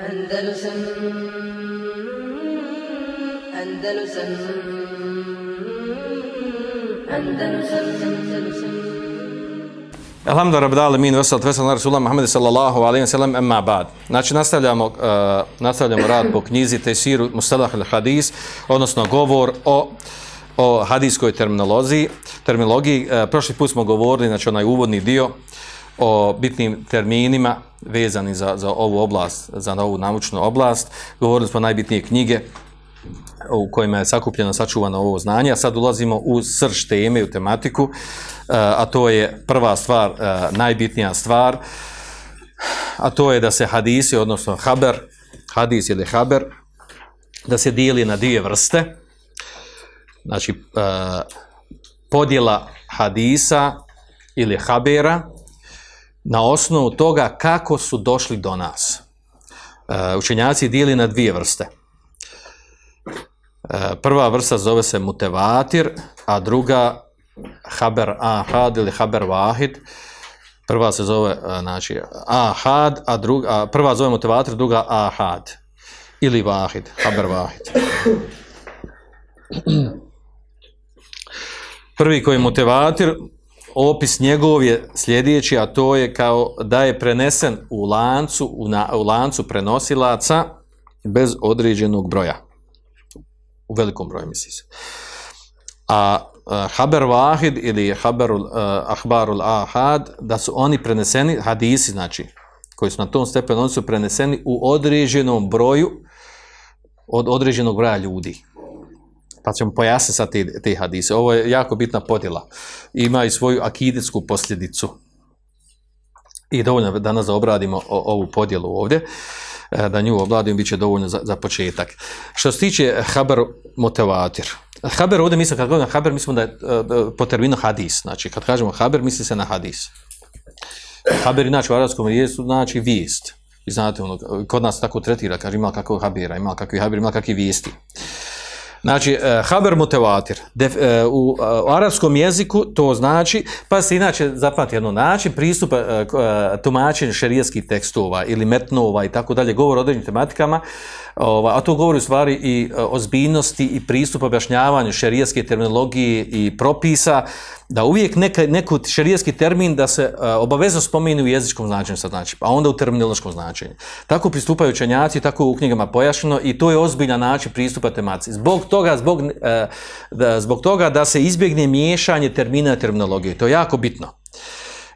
Andalusam Andalusam Andalusam Andalusam Alhamdulillah rabbil alamin wa salatu wassalamu ala rasulillah Muhammad sallallahu alejhi ve sellem amma ba'd. Znači nastavljamo uh, nastavljamo rad po knjizi Tesiru Mustalah al-Hadis, odnosno govor o o hadijskoj terminologiji. Terminologiji uh, prošli put smo govorili znači onaj uvodni dio o bitnim terminima vezani za, za ovu oblast, za ovu naučnu oblast. Govorili smo najbitnije knjige u kojima je sakupljeno, sačuvano ovo znanje, a sad ulazimo u srž teme, u tematiku, a to je prva stvar, najbitnija stvar, a to je da se hadisi, odnosno haber, hadis ili haber, da se dijeli na dvije vrste, znači podjela hadisa ili habera na osnovu toga kako su došli do nas. Učenjaci dijeli na dvije vrste. Prva vrsta zove se mutevatir, a druga haber ahad ili haber vahid. Prva se zove znači, ahad, a, druga, prva zove mutevatir, druga ahad ili vahid, haber vahid. Prvi koji je mutevatir, opis njegov je sljedeći, a to je kao da je prenesen u lancu, u, na, u lancu prenosilaca bez određenog broja u velikom broju misli se. A haber vahid ili haberul, uh, ahbarul ahad, da su oni preneseni, hadisi znači, koji su na tom stepenu, oni su preneseni u određenom broju, od određenog broja ljudi. Pa ćemo pojasniti sad te, te hadise. Ovo je jako bitna podjela. Ima i svoju akidetsku posljedicu. I dovoljno danas da obradimo ovu podjelu ovdje. Uh, da nju obladim, bit će dovoljno za, za početak. Što se tiče haber motivatir. Haber ovdje mislim, kad govorim haber, mislim da je po terminu hadis. Znači, kad kažemo haber, misli se na hadis. Haber inače u arabskom znači vijest. Vi znate, ono, kod nas tako tretira, kaže ima kako habera, ima kakvi haber, ima kakvi vijesti. Znači, uh, haber motivatir. Def, u, uh, u arapskom jeziku to znači, pa se inače zapamati jedno način, pristup tumačenja šerijskih tekstova ili metnova i tako dalje, govor o određenim tematikama, ova, a to govori u stvari i o zbiljnosti i pristup objašnjavanju šerijaske terminologije i propisa, da uvijek neka, neku šerijaski termin da se uh, obavezno spomeni u jezičkom značenju sad znači, a onda u terminološkom značenju. Tako pristupaju učenjaci, tako u knjigama pojašnjeno i to je ozbiljan način pristupa tematici. Zbog toga, zbog, uh, da, zbog toga da se izbjegne miješanje termina i terminologije. To je jako bitno.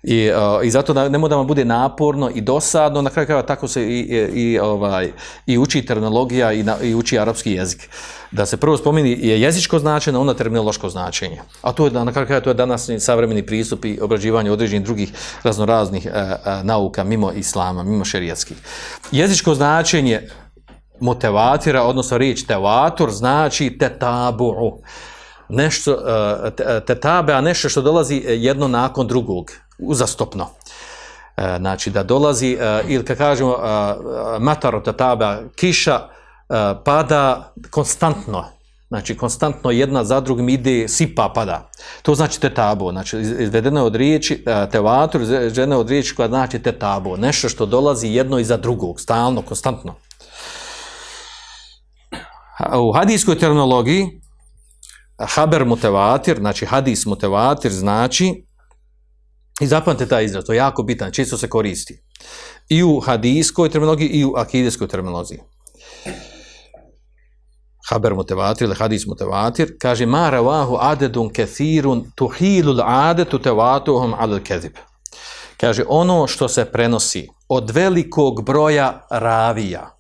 I, uh, i zato da ne da vam bude naporno i dosadno, na kraju krajeva tako se i, i, ovaj, i uči terminologija i, na, i uči arapski jezik. Da se prvo spomeni je jezičko značenje, onda terminološko značenje. A to je na kraju krajeva to je danas savremeni pristup i obrađivanje određenih drugih raznoraznih uh, uh, nauka mimo islama, mimo šerijatskih. Jezičko značenje motivatira, odnosno riječ tevatur, znači tetabu'u nešto, tetabe, a nešto što dolazi jedno nakon drugog uzastopno. E, znači da dolazi, e, ili kad kažemo e, mataro tataba, kiša pada konstantno, znači konstantno jedna za drugim ide, sipa pada. To znači tetabo, znači izvedeno je od riječi, tevator, izvedeno je od riječi koja znači tetabo, nešto što dolazi jedno iza drugog, stalno, konstantno. U hadijskoj terminologiji haber mutevatir, znači hadis mutevatir, znači I zapamte taj izraz, to je jako bitan, čisto se koristi. I u hadijskoj terminologiji i u akidijskoj terminologiji. Haber mutevatir ili hadis mutevatir, kaže ma ravahu adedun kethirun tuhilul adetu tevatuhum alil kezib. Kaže ono što se prenosi od velikog broja ravija.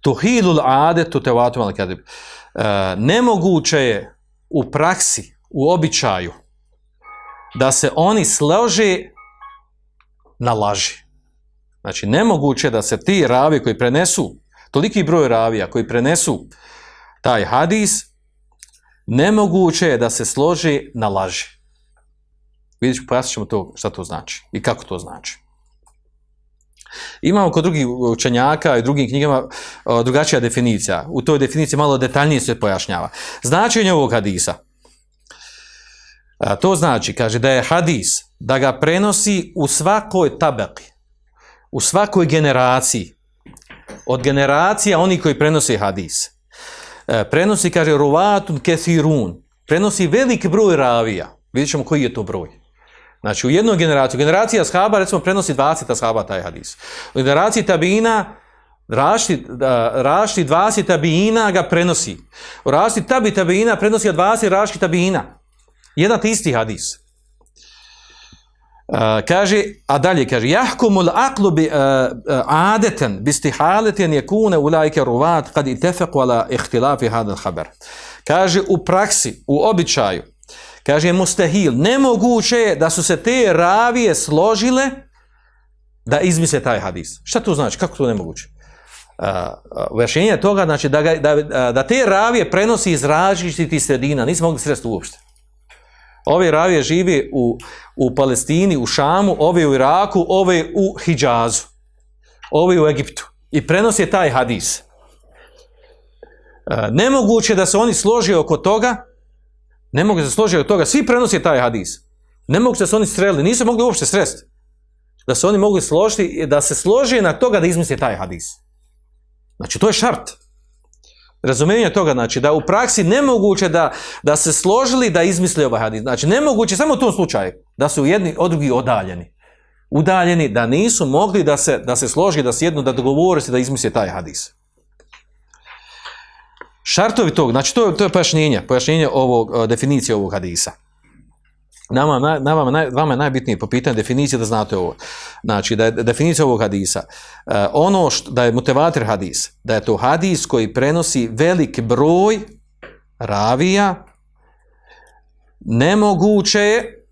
Tuhilul adetu tevatuhum alil kezib. E, nemoguće je u praksi, u običaju, da se oni slože na laži. Znači, nemoguće da se ti ravi koji prenesu, toliki broj ravija koji prenesu taj hadis, nemoguće je da se složi na laži. Vidjet ću, pojasnit ćemo to, šta to znači i kako to znači. Imamo kod drugih učenjaka i drugim knjigama drugačija definicija. U toj definiciji malo detaljnije se pojašnjava. Značenje ovog hadisa – A, to znači, kaže da je hadis, da ga prenosi u svakoj tabaki, u svakoj generaciji, od generacija oni koji prenose hadis. E, prenosi, kaže, ruvatun kethirun. Prenosi velik broj ravija. Vidjet ćemo koji je to broj. Znači, u jednoj generaciji, generacija ashaba, recimo, prenosi 20 ashaba taj hadis. U generaciji tabina, rašti, rašti 20 tabina ga prenosi. U rašti tabi tabina prenosi 20 rašti tabina. Jedan te isti hadis. Uh, kaže, a dalje kaže, jahkumul aqlu bi uh, uh, adeten bi stihaletin yakuna ulaika ruvat kad itafaqu ala ikhtilafi hada al-khabar. Kaže u praksi, u običaju, kaže mustahil, nemoguće je da su se te ravije složile da izmisle taj hadis. Šta to znači? Kako to nemoguće? Ujašnjenje uh, toga, znači da, da, da te ravije prenosi iz različitih sredina, nismo mogli sresti uopšte. Ove ravije živi u, u Palestini, u Šamu, ove u Iraku, ove u Hidžazu, ove u Egiptu. I prenosi taj hadis. Nemoguće da se oni složi oko toga, ne mogu se složiti oko toga, svi prenosi taj hadis. Ne mogu da se oni streli, nisu mogli uopšte sresti. Da se oni mogli složiti, da se složi na toga da izmisli taj hadis. Znači, to je šart. Razumijenje toga, znači, da u praksi nemoguće da, da se složili da izmisli ovaj hadis. Znači, nemoguće samo u tom slučaju da su jedni od drugih odaljeni. Udaljeni, da nisu mogli da se, da se složi, da sjednu, da dogovore se da izmisli taj hadis. Šartovi tog, znači to, to je pojašnjenje, pojašnjenje ovog, definicije ovog hadisa. Nama, na, na vama, je najbitnije po pitanju definicije da znate ovo. Znači, da je definicija ovog hadisa. Uh, ono što, da je motivator hadis, da je to hadis koji prenosi velik broj ravija, nemoguće je,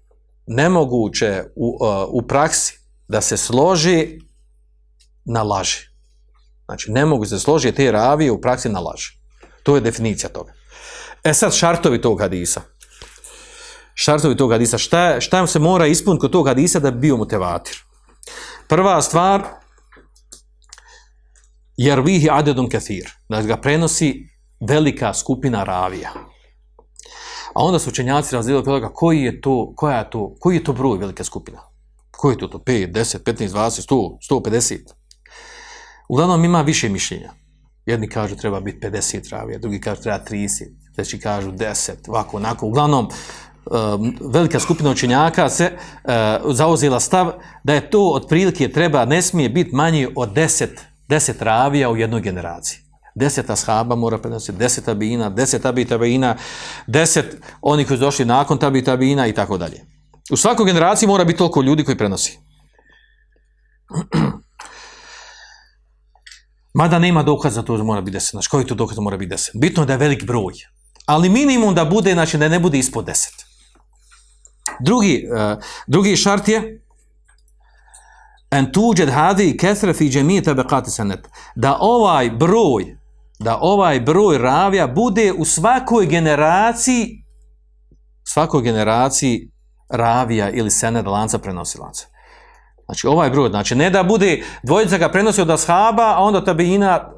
nemoguće u, uh, u praksi da se složi na laži. Znači, ne mogu se složiti te ravije u praksi na laži. To je definicija toga. E sad, šartovi tog hadisa šartovi tog hadisa, šta, šta se mora ispuniti kod tog hadisa da bi bio mutevatir. Prva stvar, jer vihi adedun kathir, da ga prenosi velika skupina ravija. A onda su učenjaci razdijelili toga koji je to, koja je to, koji je to broj velike skupina. Koji je to to? 5, 10, 15, 20, 100, 150. Uglavnom ima više mišljenja. Jedni kažu treba biti 50 ravija, drugi kažu treba 30, treći kažu 10, ovako, onako. Uglavnom, velika skupina učenjaka se uh, zauzela stav da je to otprilike treba, ne smije biti manji od deset, deset ravija u jednoj generaciji. Deset ashaba mora prenositi, deset tabina, deset tabi tabina, deset oni koji su došli nakon tabi tabina i tako dalje. U svakoj generaciji mora biti toliko ljudi koji prenosi. Mada nema dokaza to mora biti deset. Znači, koji to dokaz mora biti deset? Bitno je da je velik broj. Ali minimum da bude, znači da ne bude ispod deset. Drugi, uh, drugi šart je en hadi kesre fi džemije tabekati sanet. Da ovaj broj, da ovaj broj ravija bude u svakoj generaciji svakoj generaciji ravija ili sened lanca prenosilaca. Znači ovaj broj, znači ne da bude dvojica ga prenosi od ashaba, a onda tabina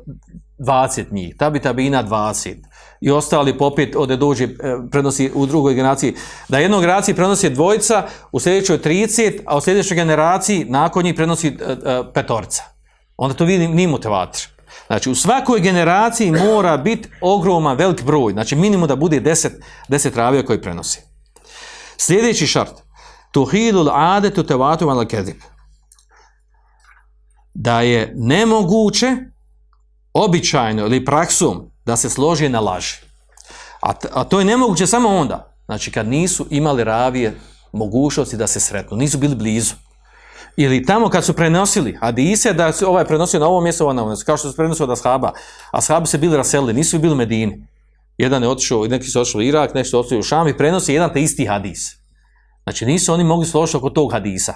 20 njih, tabi tabina 20 i ostali popet ode dođe, e, prenosi u drugoj generaciji. Da jednoj generaciji prenosi dvojica, u sljedećoj 30, a u sljedećoj generaciji nakon njih prenosi e, e, petorca. Onda to vidi ni motivator. Znači, u svakoj generaciji mora biti ogroman, velik broj. Znači, minimum da bude 10, 10 ravija koji prenosi. Sljedeći šart. Tuhilul adetu tevatu mal kedib. Da je nemoguće, običajno ili praksom, da se složi na laži. A, a to je nemoguće samo onda, znači kad nisu imali ravije mogućnosti da se sretnu, nisu bili blizu. Ili tamo kad su prenosili hadise, da se ovaj prenosio na ovo mjesto, ovo na ovo mjesto, kao što su prenosili od ashaba. Ashabi se bili raselili, nisu bili u Medini. Jedan je otišao, neki su otišli u Irak, neki su otišli u Šam i prenosi jedan te isti hadis. Znači nisu oni mogli složiti oko tog hadisa.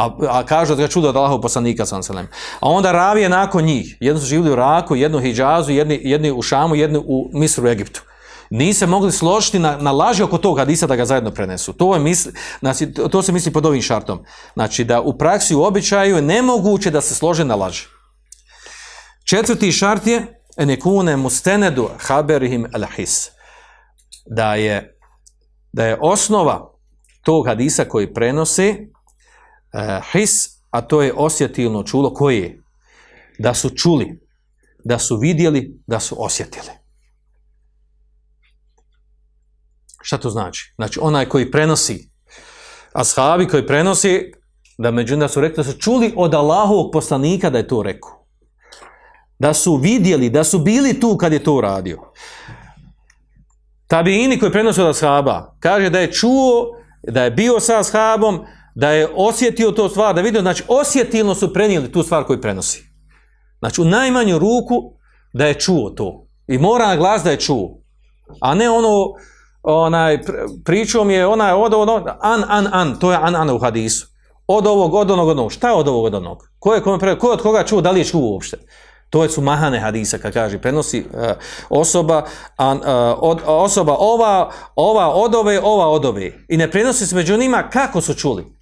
A, a kažu da ga čudo od Allahov poslanika sam selem. A onda ravije nakon njih. Jedno su živjeli u Raku, jedno u Hidžazu, jedni, jedni u Šamu, jedni u Misru, Egiptu. Nise mogli složiti na, na laži oko tog hadisa da ga zajedno prenesu. To, je misli, znači, to se misli pod ovim šartom. Znači da u praksi, u običaju je nemoguće da se slože na laži. Četvrti šart je enekune mustenedu haberihim al-his. Da je, da je osnova tog hadisa koji prenose uh, his, a to je osjetilno čulo koje? Da su čuli. da su vidjeli, da su osjetili. Šta to znači? Znači, onaj koji prenosi, ashabi koji prenosi, da međutim da su rekli da su čuli od Allahovog poslanika da je to rekao. Da su vidjeli, da su bili tu kad je to uradio. Tabiini koji prenose od ashaba, kaže da je čuo, da je bio sa ashabom, da je osjetio to stvar, da je vidio, znači osjetilno su prenijeli tu stvar koju prenosi. Znači u najmanju ruku da je čuo to. I mora na glas da je čuo. A ne ono, onaj, pr- pričom je onaj, od, od, an, an, an, to je an, an u hadisu. Od ovog, od onog, od onog. Šta je od ovog, od onog? Ko je, kome ko je od koga čuo, da li je čuo uopšte? To su mahane hadisa, kad kaže, prenosi uh, osoba, a, uh, od, osoba ova, ova od ove, ova od ove. I ne prenosi se među njima kako su čuli.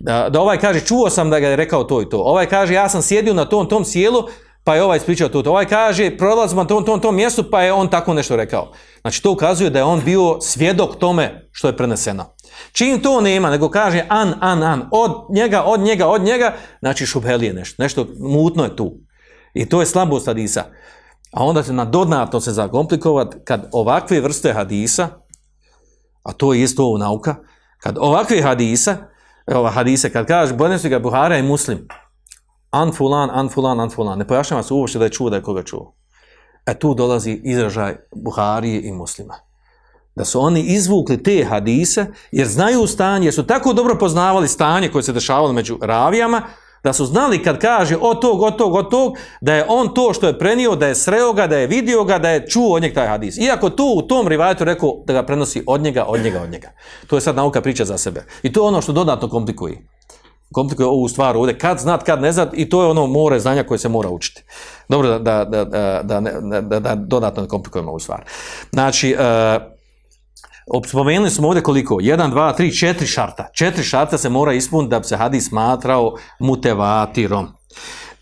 Da, da ovaj kaže, čuo sam da ga je rekao to i to. Ovaj kaže, ja sam sjedio na tom, tom sjelu, pa je ovaj ispričao to. Ovaj kaže, prolazim na tom, tom, tom mjestu, pa je on tako nešto rekao. Znači, to ukazuje da je on bio svjedok tome što je preneseno. Čim to nema, nego kaže an, an, an, od njega, od njega, od njega, znači šubhelije nešto, nešto mutno je tu. I to je slabost hadisa. A onda se na dodatno se zakomplikovat kad ovakve vrste hadisa, a to je isto ovo nauka, kad ovakve hadisa, ova hadise, kad kažeš, bonesi ga Buhara i Muslim, an fulan, an fulan, an fulan, ne pojašnjava se uopšte da je čuo da je koga čuo. E tu dolazi izražaj Buharije i Muslima. Da su oni izvukli te hadise, jer znaju stanje, jer su tako dobro poznavali stanje koje se dešavalo među ravijama, da su znali kad kaže od tog, od tog, od tog, da je on to što je prenio, da je sreo ga, da je vidio ga, da je čuo od njega taj hadis. Iako tu u tom rivajetu rekao da ga prenosi od njega, od njega, od njega. To je sad nauka priča za sebe. I to je ono što dodatno komplikuje. Komplikuje ovu stvar ovdje. Kad znat, kad ne znat, i to je ono more znanja koje se mora učiti. Dobro da, da, da, da, dodatno komplikujemo ovu stvar. Znači, uh, spomenuli smo ovdje koliko? 1, 2, 3, 4 šarta. Četiri šarta se mora ispuniti da bi se hadis smatrao mutevatirom.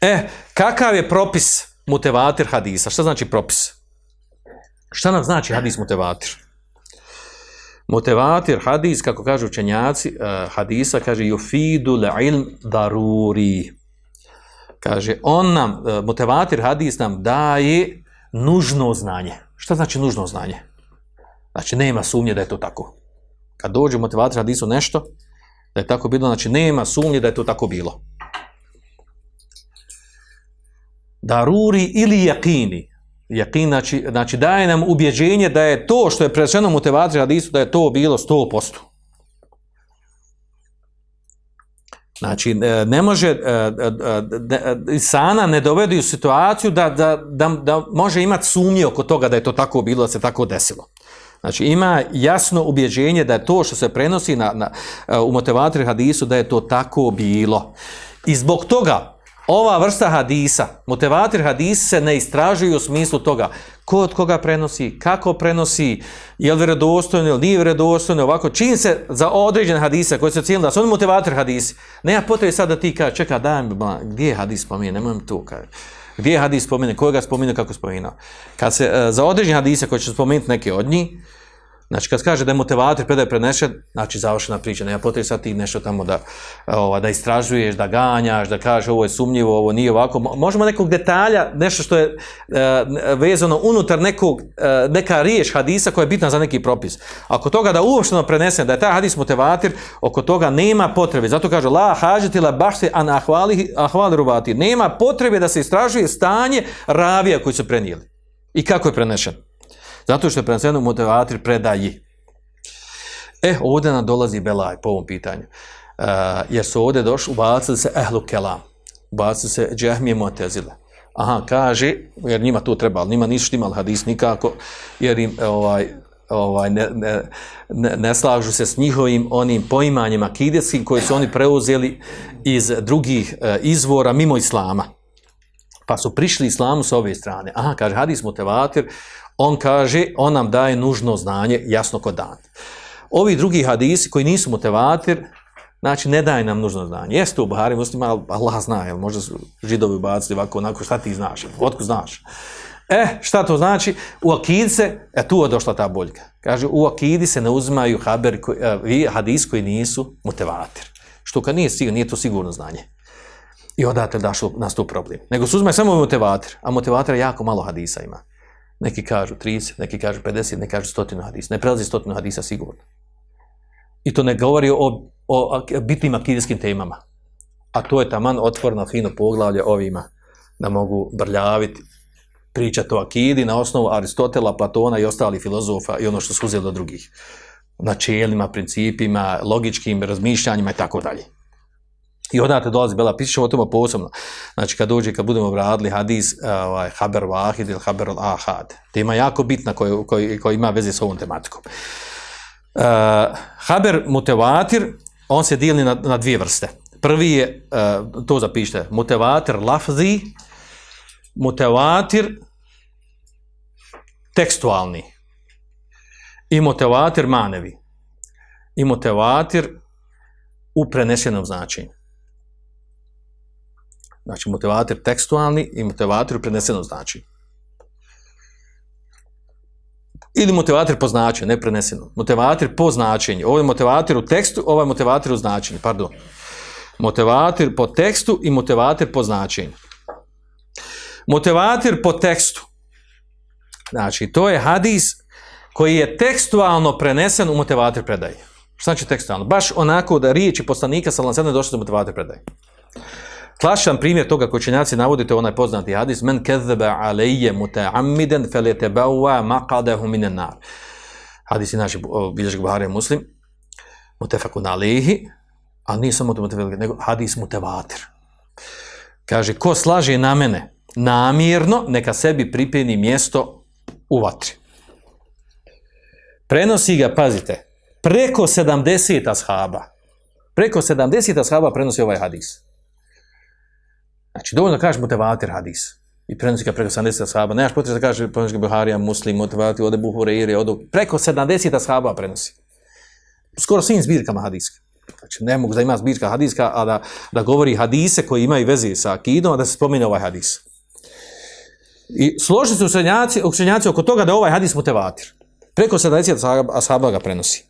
E, kakav je propis mutevatir hadisa? Šta znači propis? Šta nam znači hadis mutevatir? Mutevatir hadis, kako kažu učenjaci uh, hadisa, kaže yufidu ilm daruri. Kaže, on nam, uh, mutevatir hadis nam daje nužno znanje. Šta znači nužno znanje? Znači, nema sumnje da je to tako. Kad dođe motivator hadisu nešto, da je tako bilo, znači nema sumnje da je to tako bilo. Daruri ili jakini. Jakin znači, znači daje nam ubjeđenje da je to što je preneseno motivator hadisu, da je to bilo 100%. Znači, e, ne može, e, e, sana ne dovedi u situaciju da, da, da, da može imati sumnje oko toga da je to tako bilo, da se tako desilo. Znači, ima jasno ubjeđenje da je to što se prenosi na, na, e, u motivatori hadisu, da je to tako bilo. I zbog toga, ova vrsta hadisa, motivator hadis se ne istražuju u smislu toga ko od koga prenosi, kako prenosi, je li vjerodostojno ili nije vjerodostojno, ovako, čim se za određene hadise koji se cijeli da su oni motivator hadisi, nema potrebe sad da ti kaže, čekaj, daj mi, gdje je hadis spominje, nemoj tu, kaže. Gdje je hadis spominje, ko ga spominje, kako spominao. Kad se e, za određene hadise koji će spomenuti neke od njih, Znači, kad kaže da je motivator predaje prenešen, znači završena priča, nema potrebe sad ti nešto tamo da, ova, da istražuješ, da ganjaš, da kažeš ovo je sumnjivo, ovo nije ovako. Mo- Možemo nekog detalja, nešto što je e, vezano unutar nekog, e, neka riječ hadisa koja je bitna za neki propis. Ako toga da uopšteno prenese, da je taj hadis motivator, oko toga nema potrebe. Zato kaže, la hađeti la bašti an ahvali, ahvali rubati. Nema potrebe da se istražuje stanje ravija koji su prenijeli. I kako je prenešen. Zato što je preneseno motivator predaji. E, ovdje nam dolazi belaj po ovom pitanju. Uh, jer su ovdje došli, ubacili se ehlu kelam. Ubacili se džahmije motezile. Aha, kaže, jer njima to treba, ali njima nisu imali hadis nikako, jer im ovaj, ovaj, ne, ne, ne, ne slažu se s njihovim onim poimanjima akidetskim koji su oni preuzeli iz drugih uh, izvora mimo islama. Pa su prišli islamu s ove strane. Aha, kaže, hadis motivator, on kaže, on nam daje nužno znanje, jasno kod dan. Ovi drugi hadisi koji nisu motivator, znači ne daje nam nužno znanje. Jeste u Buhari muslima, ali Allah zna, jel, možda su židovi ubacili ovako, onako, šta ti znaš, otko znaš. E, šta to znači? U akidi se, e tu je došla ta boljka. Kaže, u akidi se ne uzimaju haber, koji, uh, hadis koji nisu motivator. Što kad nije sigurno, nije to sigurno znanje. I odatle dašlo nastup problem. Nego se uzme samo motivator, a motivatora jako malo hadisa ima. Neki kažu 30, neki kažu 50, neki kažu stotinu hadisa. Ne prelazi stotinu hadisa sigurno. I to ne govori o, o bitnim akidijskim temama. A to je taman otvorno fino poglavlje ovima da mogu brljaviti, pričati o akidi na osnovu Aristotela, Platona i ostalih filozofa i ono što su uzeli od drugih. Načelima, principima, logičkim razmišljanjima i tako dalje. I odatle dolazi Bela Pišić, o tome posebno. Znači, kad dođe, kad budemo radili hadis, ovaj, haber wahid ili haber ahad. Tema jako bitna koja koji, koji ima veze s ovom tematikom. Uh, haber mutevatir, on se dijeli na, na dvije vrste. Prvi je, uh, to zapišite, mutevatir lafzi, mutevatir tekstualni i mutevatir manevi i mutevatir u prenesenom značenju. Znači, motivator tekstualni i motivator u prenesenom značenju. Ili motivator po značenju, ne preneseno. Motivator po značenju. Ovo je motivator u tekstu, ovo je motivator u značenju, pardon. Motivator po tekstu i motivator po značenju. Motivator po tekstu. Znači, to je hadis koji je tekstualno prenesen u motivator predaje. Šta znači tekstualno? Baš onako da riječi poslanika alejhi ve došle do motivator predaje. Klasičan primjer toga koji činjaci navodite onaj poznati hadis men kezebe alejje muta'ammiden feljetebawa maqadahu minan nar. Hadis je naši bilježnik Buhari muslim mutefakun alejhi a nije samo mutefakun nego hadis mutevatir. Kaže, ko slaže na mene namjerno, neka sebi pripijeni mjesto u vatri. Prenosi ga, pazite, preko 70 ashaba. Preko 70 ashaba prenosi ovaj hadis. Znači, dovoljno kažeš motivator hadis. I prenosi ga preko 70 ashaba. Nemaš potrebe da kažeš prenosi Buharija, muslim, motivator, ode Buhureiri, ode... Preko 70 ashaba prenosi. Skoro svim zbirkama hadiska. Znači, ne mogu da ima zbirka hadiska, a da, da govori hadise koji imaju veze sa akidom, a da se spomine ovaj hadis. I složili su učenjaci, učenjaci oko toga da ovaj hadis motivator. Preko 70 ashaba ga prenosi.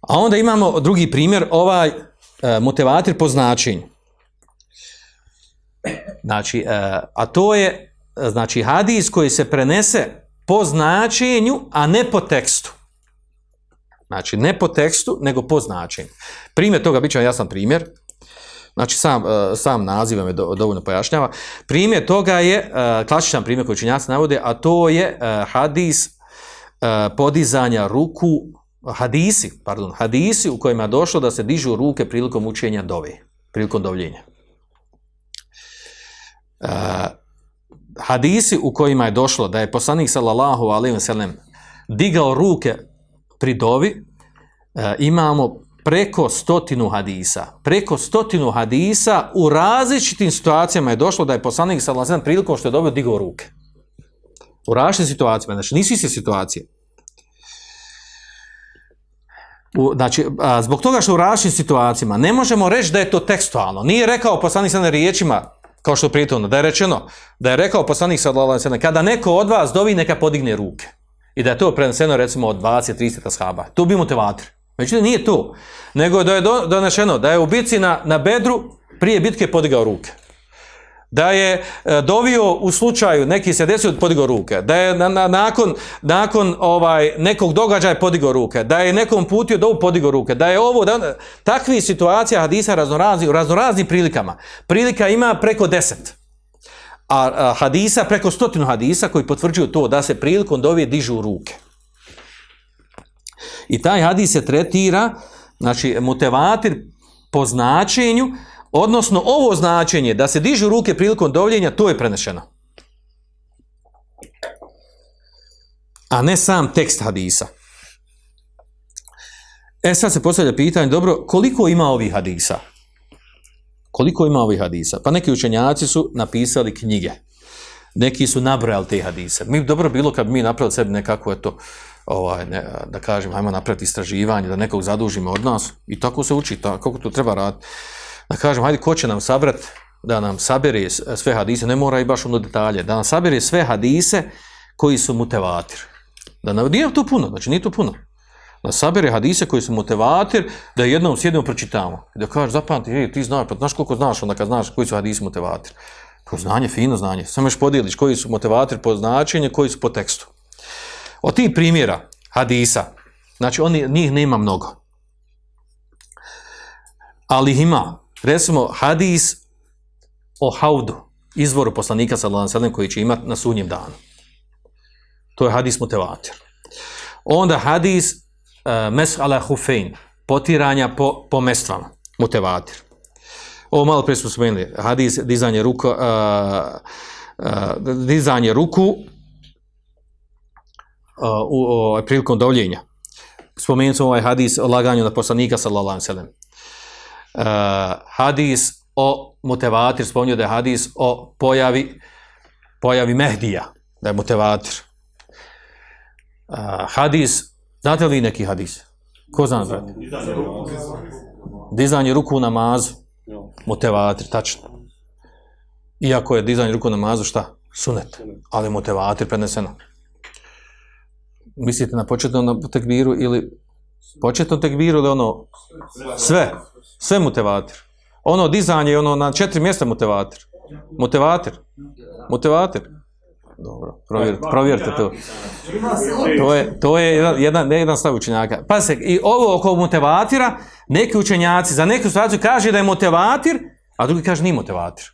A onda imamo drugi primjer, ovaj e, po značenju. Znači, e, a to je znači hadis koji se prenese po značenju, a ne po tekstu. Znači, ne po tekstu, nego po značenju. Primjer toga, bit će vam jasan primjer. Znači, sam, e, sam naziv me dovoljno pojašnjava. Primjer toga je, e, klasičan primjer koji činjaci navode, a to je hadis podizanja ruku, hadisi, pardon, hadisi u kojima je došlo da se dižu ruke prilikom učenja dove, prilikom dovljenja. Uh, hadisi u kojima je došlo da je poslanik sallallahu alejhi ve sellem digao ruke pri dovi uh, imamo preko stotinu hadisa. Preko stotinu hadisa u različitim situacijama je došlo da je poslanik sallallahu alejhi ve sellem prilikom što je dobio digao ruke. U različitim situacijama, znači nisu iste situacije. U, znači, a, zbog toga što u različitim situacijama ne možemo reći da je to tekstualno. Nije rekao poslanik sallallahu riječima kao što prijetovno, da je rečeno, da je rekao poslanik sallallahu alejhi kada neko od vas dovi neka podigne ruke. I da je to preneseno recimo od 20 30 ashaba. To bi motivator. Međutim nije to, nego da je donešeno da je u bitci na, na Bedru prije bitke podigao ruke da je e, dovio u slučaju neki se desio podigao ruke, da je na, na, nakon, nakon ovaj nekog događaja podigao ruke, da je nekom putio do podigao ruke, da je ovo, da, takvi situacija hadisa raznorazni, u raznoraznim prilikama. Prilika ima preko deset. A, a hadisa preko stotinu hadisa koji potvrđuju to da se prilikom dovije dižu ruke. I taj hadis se tretira, znači, mutevatir po značenju, Odnosno, ovo značenje da se dižu ruke prilikom dovljenja, to je prenešeno. A ne sam tekst hadisa. E sad se postavlja pitanje, dobro, koliko ima ovih hadisa? Koliko ima ovih hadisa? Pa neki učenjaci su napisali knjige. Neki su nabrojali te hadise. Mi dobro bilo kad mi napravili sebi nekako je to, ovaj, ne, da kažem, ajmo napraviti istraživanje, da nekog zadužimo od nas. I tako se uči, tako to treba raditi da kažem, hajde, ko će nam sabrat, da nam sabere sve hadise, ne mora i baš ono detalje, da nam sabere sve hadise koji su mutevatir. Da nam, nije to puno, znači nije to puno. Da sabere hadise koji su mutevatir, da jednom sjedimo pročitamo. Da kažeš, zapamti, ej, ti znaš, pa znaš koliko znaš onda kad znaš koji su hadisi mutevatir. To znanje, fino znanje. Samo još podijeliš koji su motivator po značenju, koji su po tekstu. Od tih primjera hadisa, znači oni, njih nema mnogo. Ali ih ima. Recimo, hadis o haudu, izvoru poslanika sallallahu alejhi koji će imati na sudnjem danu. To je hadis mutevatir. Onda hadis uh, mes ala hufein, potiranja po, po mestvama, mutevatir. Ovo malo prije smo spomenuli, hadis dizanje ruku, uh, uh, dizanje ruku u, prilikom dovljenja. Spomenuli smo ovaj hadis o laganju na poslanika sallallahu alejhi. Uh, hadis o mutevatir, spominju da je hadis o pojavi pojavi Mehdija, da je mutevatir. Uh, hadis, znate li neki hadis? Ko zna znate? Dizanje ruku u namazu, mutevatir, tačno. Iako je dizanje ruku u namazu, šta? Sunet, ali mutevatir preneseno. Mislite na početnom tekbiru ili početnom tekbiru ili ono sve, sve mutevatir. Ono dizanje, ono na četiri mjesta mutevatir. Mutevatir. Mutevatir. Dobro, provjerite, provjerite to. To je, to je jedan, jedan, ne jedan stav učenjaka. Pa se, i ovo oko motivatira, neki učenjaci za neku situaciju kaže da je motivatir, a drugi kaže nije motivatir.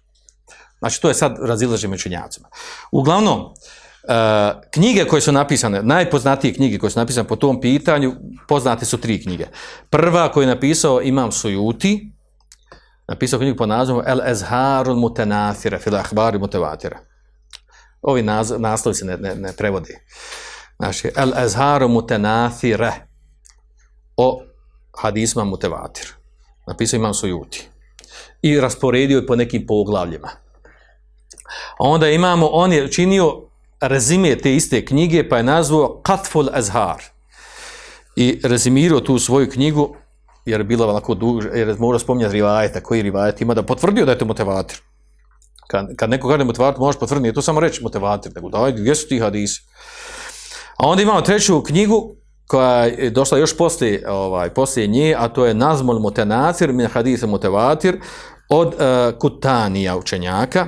Znači, to je sad razilaženje učenjacima. Uglavnom, knjige koje su napisane, najpoznatije knjige koje su napisane po tom pitanju, poznate su tri knjige. Prva koju je napisao Imam Sujuti, napisao knjigu po nazivu El Ezharul Mutenafire, fil ahbari mutevatira. Ovi naslovi se ne, ne, ne prevodi. Znači, El Ezharu Mutenafire o hadisma mutevatir. Napisao imam sujuti. I rasporedio je po nekim poglavljima. Onda imamo, on je činio rezime te iste knjige, pa je nazvao Katful Ezhar. I rezimirao tu svoju knjigu jer je bila onako duže, jer mora spominjati rivajeta, koji rivajet ima da potvrdio da je to motivator. Kad, kad neko kaže motivator, možeš potvrditi, nije to samo reći motivator, nego daj, gdje su ti hadisi? A onda imamo treću knjigu, koja je došla još poslije, ovaj, poslije nje, a to je Nazmul Mutenacir, min hadisa motivator, od uh, Kutanija učenjaka,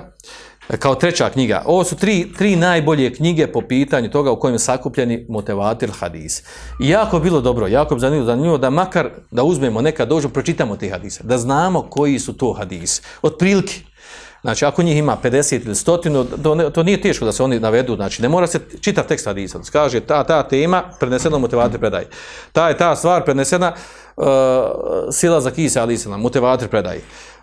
kao treća knjiga. Ovo su tri, tri najbolje knjige po pitanju toga u kojem je sakupljeni motivator hadis. I jako bilo dobro, jako je zanimljivo, zanimljivo da makar da uzmemo neka dođu, pročitamo te hadise, da znamo koji su to hadisi. Od prilike. Znači, ako njih ima 50 ili 100, to, to nije teško da se oni navedu, znači, ne mora se čitav tekst hadisa. Kaže, ta, ta tema prenesena motivator predaj. Ta je ta stvar prenesena uh, sila za kise hadisa, motivator predaj.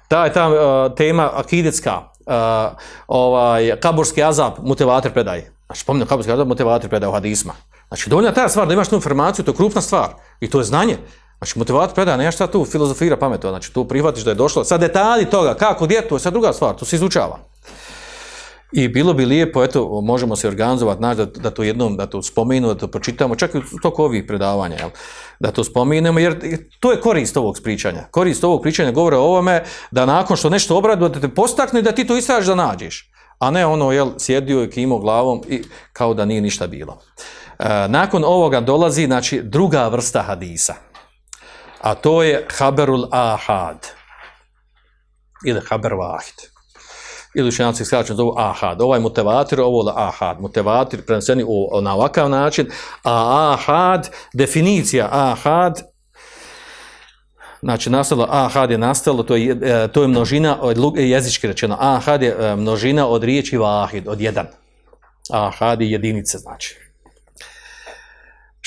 Ta je ta uh, tema akidetska, uh, ovaj, kaburski azab, motivator predaj. Znači, spominjamo kaburski azab, motivator predaj u hadisma. Znači, dovoljna ta stvar da imaš tu informaciju, to je krupna stvar. I to je znanje. Znači, motivator predaje, nema šta tu filozofira pametno, znači tu prihvatiš da je došlo. Sad detalji toga, kako, gdje, to sad druga stvar, to se izučava. I bilo bi lijepo, eto, možemo se organizovati, znači, da, da to jednom, da to spomenu, da to pročitamo, čak i toko ovih predavanja, jel? da to spomenemo, jer to je korist ovog pričanja. Korist ovog pričanja govore o ovome da nakon što nešto obradu, da te postakne da ti to istražiš da nađeš. A ne ono, jel, sjedio i kimo glavom i kao da nije ništa bilo. E, nakon ovoga dolazi, znači, druga vrsta hadisa a to je haberul ahad ili haber vahid ili učenjaci skraćeno zovu ahad. Ovaj motivator, ovo je ahad. Motivator preneseni u, na ovakav način. A ahad, definicija ahad znači nastalo ahad je nastalo to je, e, to je množina od jezički rečeno. Ahad je e, množina od riječi vahid od jedan. Ahad je jedinice znači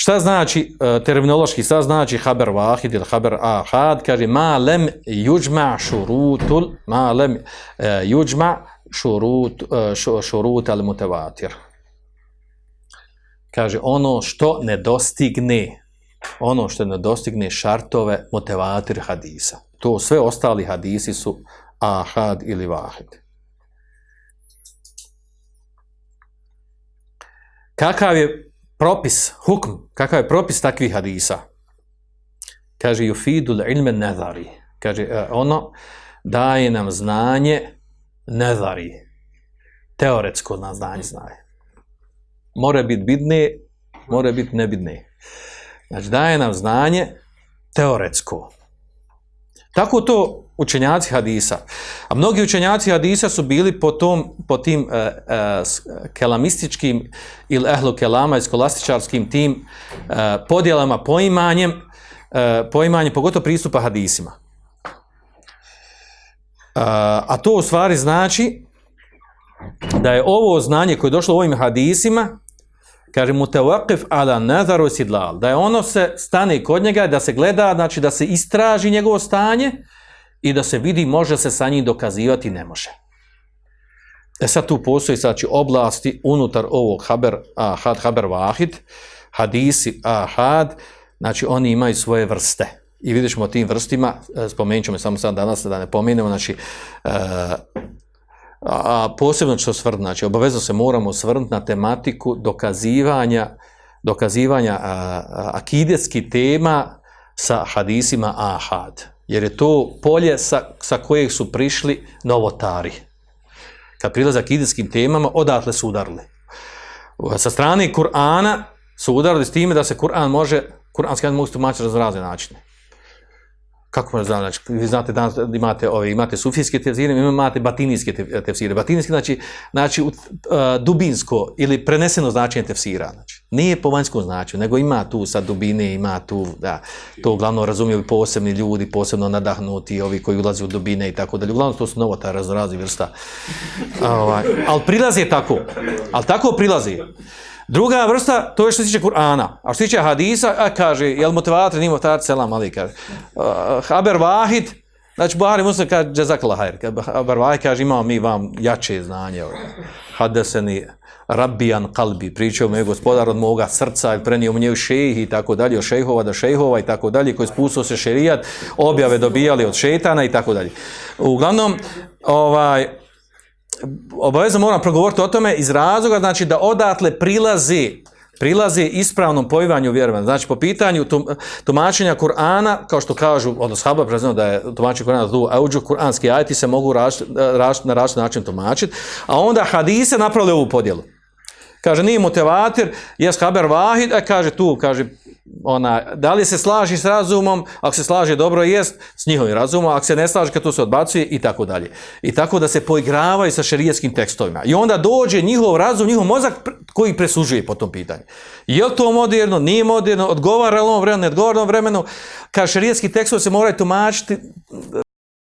Šta znači uh, terminološki, šta znači haber wahid ili haber ahad? Kaže, ma lem juđma šurutul, ma lem uh, juđma šurut, uh, šurut al mutevatir. Kaže, ono što ne dostigne, ono što ne dostigne šartove mutevatir hadisa. To sve ostali hadisi su ahad ili wahid. Kakav je propis, hukm, kakav je propis takvih hadisa? Kaže, yufidul ilme nezari. Kaže, e, ono daje nam znanje nezari. Teoretsko na znanje znaje. More biti bidne, more biti nebidne. Znači, daje nam znanje teoretsko. Tako to učenjaci hadisa. A mnogi učenjaci hadisa su bili po, tom, po tim e, e, kelamističkim ili ehlu kelama i skolastičarskim tim e, podjelama, poimanjem, e, poimanjem, pogotovo pristupa hadisima. A, a to u stvari znači da je ovo znanje koje je došlo u ovim hadisima, kaže mutawaqif ala nazaru sidlal, da je ono se stane kod njega, da se gleda, znači da se istraži njegovo stanje i da se vidi može se sa njim dokazivati, ne može. E sad tu postoji znači, oblasti unutar ovog haber, ahad, haber vahid, hadisi ahad, znači oni imaju svoje vrste. I vidjet ćemo tim vrstima, e, spomenut ćemo samo sad danas da ne pominemo, znači, e, a posebno ću se osvrnuti, znači obavezno se moramo osvrnuti na tematiku dokazivanja, dokazivanja a, a, akidetskih tema sa hadisima ahad. Jer je to polje sa, sa kojeg su prišli novotari. Kad prilaze akidetskim temama, odatle su udarili. Sa strane Kur'ana su udarili s time da se Kur'an može, Kur'anski ajet može tumačiti na razne načine. Kako može znači, znači, vi znate danas da imate ove, imate sufijske tefsire, imate batinijske te- tefsire. Batinijski znači, znači uh, dubinsko ili preneseno značenje tefsira. Znači, nije po vanjskom značenju, nego ima tu sad dubine, ima tu, da, to uglavnom razumiju posebni ljudi, posebno nadahnuti, ovi koji ulaze u dubine i tako dalje. Uglavnom to su novota razrazi vrsta. Ovaj, ali je tako. Ali tako prilazi. Druga vrsta, to je što se tiče Kur'ana. A što se tiče hadisa, a kaže, jel motivator, nije motivator, selam, ali kaže. Uh, Haber Vahid, znači Buhari Muslim kaže, džezakala hajr. Haber Vahid kaže, imamo mi vam jače znanje. Hadeseni Rabbijan kalbi, pričao mi je gospodar od moga srca, i prenio mu njegu šejih i tako dalje, od šejhova do šejhova i tako dalje, koji spustio se šerijat, objave dobijali od šetana i tako dalje. Uglavnom, ovaj, obavezno moram progovoriti o tome iz razloga, znači da odatle prilazi prilazi ispravnom pojivanju vjerovanja. Znači, po pitanju tum, tumačenja Kur'ana, kao što kažu, odnosno Haba preznao da je tumačenje Kur'ana tu auđu, kuranski ajeti se mogu raš, raš, na različit način tumačiti, a onda hadise napravili ovu podjelu. Kaže, nije motivator, jes haber vahid, a kaže tu, kaže, ona, da li se slaži s razumom, ako se slaže dobro jest, s njihovim razumom, ako se ne slaže, kad to se odbacuje i tako dalje. I tako da se poigravaju sa šerijetskim tekstovima. I onda dođe njihov razum, njihov mozak koji presužuje po tom pitanju. Je li to moderno, nije moderno, odgovara li ovom vremenu, ne odgovara vremenu, kad šerijetski tekstovi se moraju tumačiti